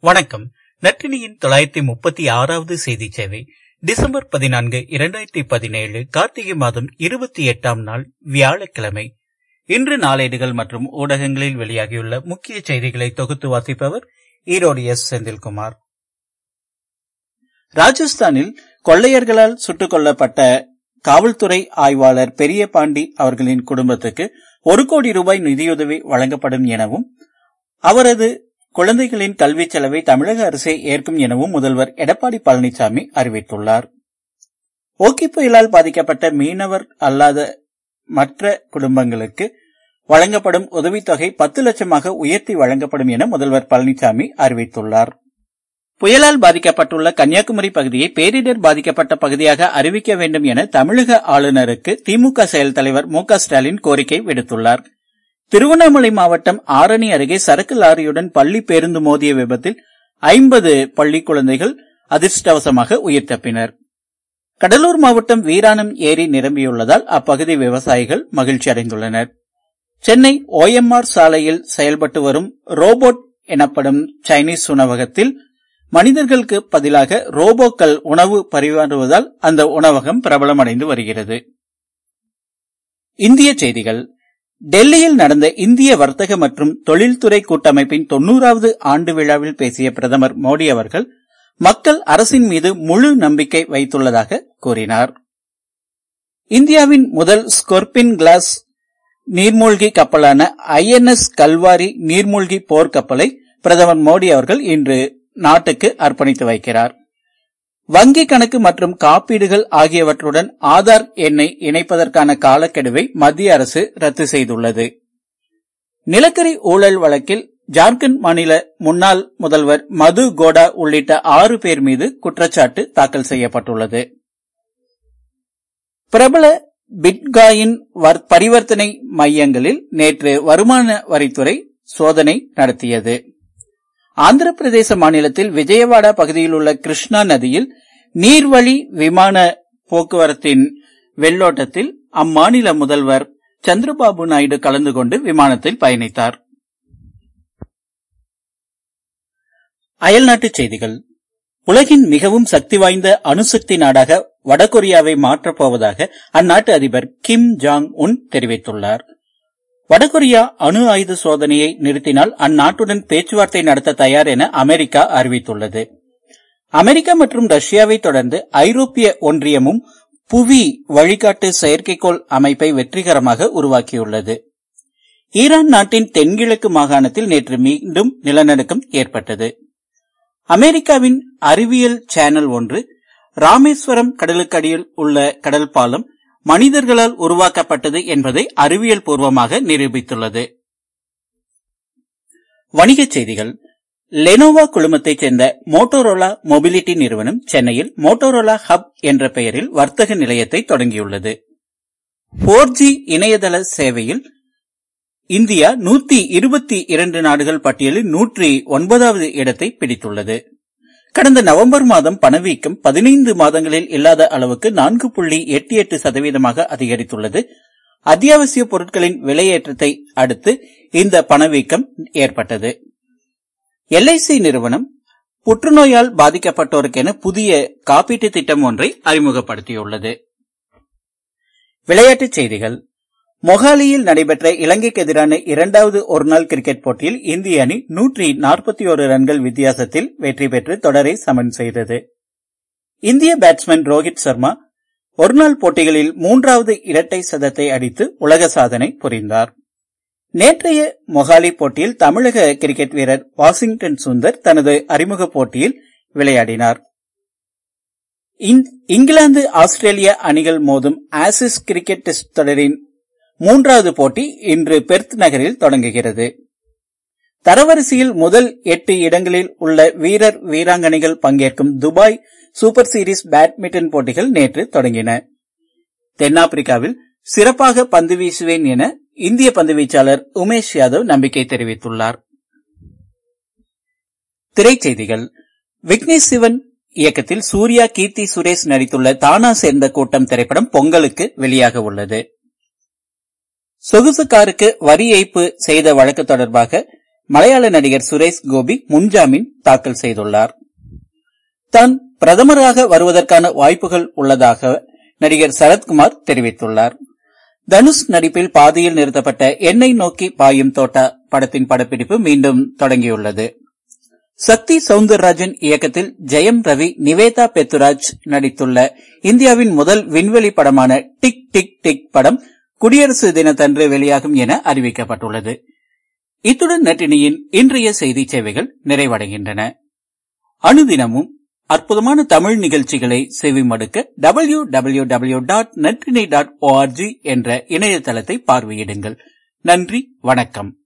வணக்கம். நற்றினியின் தொள்ளாயிரத்தி முப்பத்தி ஆறாவது செய்தி சேவை டிசம்பர் பதினான்கு இரண்டாயிரத்தி பதினேழு கார்த்திகை மாதம் இருபத்தி எட்டாம் நாள் வியாழக்கிழமை. இன்று நாளேடுகள் மற்றும் ஊடகங்களில் வெளியாகியுள்ள முக்கிய செய்திகளை தொகுத்து வாசிப்பவர் ஈரோடு எஸ். செந்தில்குமார். ராஜஸ்தானில் கொள்ளையர்களால் சுட்டுக் கொல்லப்பட்ட காவல்துறை ஆய்வாளர் பெரிய பாண்டி அவர்களின் குடும்பத்துக்கு ஒரு கோடி ரூபாய் நிதியுதவி வழங்கப்படும் எனவும் அவரது குழந்தைகளின் கல்விச் செலவை தமிழக அரசே ஏற்கும் எனவும் முதல்வர் எடப்பாடி பழனிசாமி அறிவித்துள்ளார். ஓக்கி புயலால் பாதிக்கப்பட்ட மீனவர் அல்லாத மற்ற குடும்பங்களுக்கு வழங்கப்படும் உதவித்தொகை பத்து லட்சமாக உயர்த்தி வழங்கப்படும் என முதல்வர் பழனிசாமி அறிவித்துள்ளார். புயலால் பாதிக்கப்பட்டுள்ள கன்னியாகுமரி பகுதியை பேரிடர் பாதிக்கப்பட்ட பகுதியாக அறிவிக்க வேண்டும் என தமிழக ஆளுநருக்கு திமுக செயல் தலைவர் மு ஸ்டாலின் கோரிக்கை விடுத்துள்ளாா் திருவண்ணாமலை மாவட்டம் ஆரணி அருகே சரக்கு லாரியுடன் பள்ளி பேருந்து மோதிய விபத்தில் ஐம்பது பள்ளி குழந்தைகள் அதிர்ஷ்டவசமாக உயிர் தப்பினர். கடலூர் மாவட்டம் வீராணம் ஏரி நிரம்பியுள்ளதால் அப்பகுதி விவசாயிகள் மகிழ்ச்சி அடைந்துள்ளனர். சென்னை ஓஎம்ஆர் சாலையில் செயல்பட்டு வரும் ரோபோட் எனப்படும் சைனீஸ் உணவகத்தில் மனிதர்களுக்கு பதிலாக ரோபோக்கள் உணவு பரிமாறுவதால் அந்த உணவகம் பிரபலமடைந்து வருகிறது. இந்திய செய்திகள். டெல்லியில் நடந்த இந்திய வர்த்தக மற்றும் தொழில்துறை கூட்டமைப்பின் தொன்னூறாவது ஆண்டு விழாவில் பேசிய பிரதமர் மோடி அவர்கள் மக்கள் அரசின் மீது முழு நம்பிக்கை வைத்துள்ளதாக கூறினார். இந்தியாவின் முதல் ஸ்கொர்பின் கிளாஸ் நீர்மூழ்கி கப்பலான ஐ என் எஸ் கல்வாரி நீர்மூழ்கி போர்க்கப்பலை பிரதமர் மோடி அவர்கள் இன்று நாட்டுக்கு அர்ப்பணித்து வைக்கிறார். வங்கி கணக்கு மற்றும் காப்பீடுகள் ஆகியவற்றுடன் ஆதார் எண்ணை இணைப்பதற்கான காலக்கெடுவை மத்திய அரசு ரத்து செய்துள்ளது. நிலக்கரி ஊழல் வழக்கில் ஜார்க்கண்ட் மாநில முன்னாள் முதல்வர் மது கோடா உள்ளிட்ட ஆறு பேர் மீது குற்றச்சாட்டு தாக்கல் செய்யப்பட்டுள்ளது. பிரபல பிட்காயின் பரிவர்த்தனை மையங்களில் நேற்று வருமான வரித்துறை சோதனை நடத்தியது. ஆந்திர பிரதேச மாநிலத்தில் விஜயவாடா பகுதியில் உள்ள கிருஷ்ணா நதியில் நீர்வழி விமான போக்குவரத்தின் வெள்ளோட்டத்தில் அம்மாநில முதல்வர் சந்திரபாபு நாயுடு கலந்து கொண்டு விமானத்தில் பயணித்தார். அயல்நாட்டுச் செய்திகள். உலகின் மிகவும் சக்தி வாய்ந்த அணுசக்தி நாடாக வடகொரியாவை மாற்றப் போவதாக அந்நாட்டு அதிபர் கிம் ஜாங் உன் தெரிவித்துள்ளார். வடகொரியா அணு ஆயுத சோதனையை நிறுத்தினால் அந்நாட்டுடன் பேச்சுவார்த்தை நடத்த தயார் என அமெரிக்கா அறிவித்துள்ளது. அமெரிக்கா மற்றும் ரஷ்யாவை தொடர்ந்து ஐரோப்பிய ஒன்றியமும் புவி வழிகாட்டு செயற்கைக்கோள் அமைப்பை வெற்றிகரமாக உருவாக்கியுள்ளது. ஈரான் நாட்டின் தென்கிழக்கு மாகாணத்தில் நேற்று மீண்டும் நிலநடுக்கம் ஏற்பட்டது. அமெரிக்காவின் அறிவியல் சேனல் ஒன்று ராமேஸ்வரம் கடலுக்கடியில் உள்ள கடல் பாலம் மனிதர்களால் உருவாக்கப்பட்டது என்பதை அறிவியல் பூர்வமாக நிரூபித்துள்ளது. வணிகச் செய்திகள். லெனோவா குழுமத்தைச் சேர்ந்த மோட்டோரோலா மொபிலிட்டி நிறுவனம் சென்னையில் மோட்டோரோலா ஹப் என்ற பெயரில் வர்த்தக நிலையத்தை தொடங்கியுள்ளது. போர் ஜி இணையதள சேவையில் இந்தியா நூத்தி இருபத்தி இரண்டு நாடுகள் பட்டியலில் நூற்றி ஒன்பதாவது இடத்தை பிடித்துள்ளது. கடந்த நவம்பர் மாதம் பணவீக்கம் பதினைந்து மாதங்களில் இல்லாத அளவுக்கு நான்கு புள்ளி எட்டு எட்டு சதவீதமாக அதிகரித்துள்ளது. அத்தியாவசிய பொருட்களின் விலையேற்றத்தை அடுத்து இந்த பணவீக்கம் ஏற்பட்டது. எல்ஐசி நிறுவனம் புற்றுநோயால் பாதிக்கப்பட்டோருக்கென புதிய காப்பீட்டு திட்டம் ஒன்றை அறிமுகப்படுத்தியுள்ளது. விளையாட்டுச் செய்திகள். மொஹாலியில் நடைபெற்ற இலங்கைக்கு எதிரான இரண்டாவது ஒருநாள் கிரிக்கெட் போட்டியில் இந்திய அணி நூற்றி நாற்பத்தி ஒரு ரன்கள் வித்தியாசத்தில் வெற்றி பெற்று தொடரை சமன் செய்தது. இந்திய பேட்ஸ்மேன் ரோஹித் சர்மா ஒருநாள் போட்டிகளில் மூன்றாவது இரட்டை சதத்தை அடித்து உலக சாதனை புரிந்தார். நேற்றைய மொஹாலி போட்டியில் தமிழக கிரிக்கெட் வீரர் வாஷிங்டன் சுந்தர் தனது அறிமுக போட்டியில் விளையாடினார். இங்கிலாந்து ஆஸ்திரேலிய அணிகள் மோதும் ஆசிஸ் கிரிக்கெட் டெஸ்ட் தொடரின் மூன்றாவது போட்டி இன்று பெர்த் நகரில் தொடங்குகிறது. தரவரிசையில் முதல் எட்டு இடங்களில் உள்ள வீரர் வீராங்கனைகள் பங்கேற்கும் துபாய் சூப்பர் சீரிஸ் பேட்மிண்டன் போட்டிகள் நேற்று தொடங்கின. தென்னாப்பிரிக்காவில் சிறப்பாக பந்து வீசுவேன் என இந்திய பந்துவீச்சாளர் உமேஷ் யாதவ் நம்பிக்கை தெரிவித்துள்ளார். திரைச்செய்திகள். விக்னேஷ் சிவன் இயக்கத்தில் சூர்யா கீர்த்தி சுரேஷ் நடித்துள்ள தானா சேர்ந்த கூட்டம் திரைப்படம் பொங்கலுக்கு வெளியாக உள்ளது. சொகுசு காருக்கு வரி ஏய்ப்பு செய்த வழக்கு தொடர்பாக மலையாள நடிகர் சுரேஷ் கோபி முன்ஜாமீன் தாக்கல் செய்துள்ளார். தான் பிரதமராக வருவதற்கான வாய்ப்புகள் உள்ளதாக நடிகர் சரத்குமார் தெரிவித்துள்ளார். தனுஷ் நடிப்பில் பாதியில் நிறுத்தப்பட்ட எண்ணெய் நோக்கி பாயும் தோட்டா படத்தின் படப்பிடிப்பு மீண்டும் தொடங்கியுள்ளது. சக்தி சவுந்தரராஜன் இயக்கத்தில் ஜெயம் ரவி நிவேதா பெத்துராஜ் நடித்துள்ள இந்தியாவின் முதல் விண்வெளி படமான டிக் டிக் டிக் படம் குடியரசு தினத்தன்று வெளியாகும் என அறிவிக்கப்பட்டுள்ளது. இத்துடன் நட்டினியின் இன்றைய செய்தி சேவைகள் நிறைவடைகின்றன. அனுதினமும் அற்புதமான தமிழ் நிகழ்ச்சிகளை செவிமடுக்க W W W dot Natrinai dot org என்ற இணையதளத்தை பார்வையிடுங்கள். நன்றி வணக்கம்.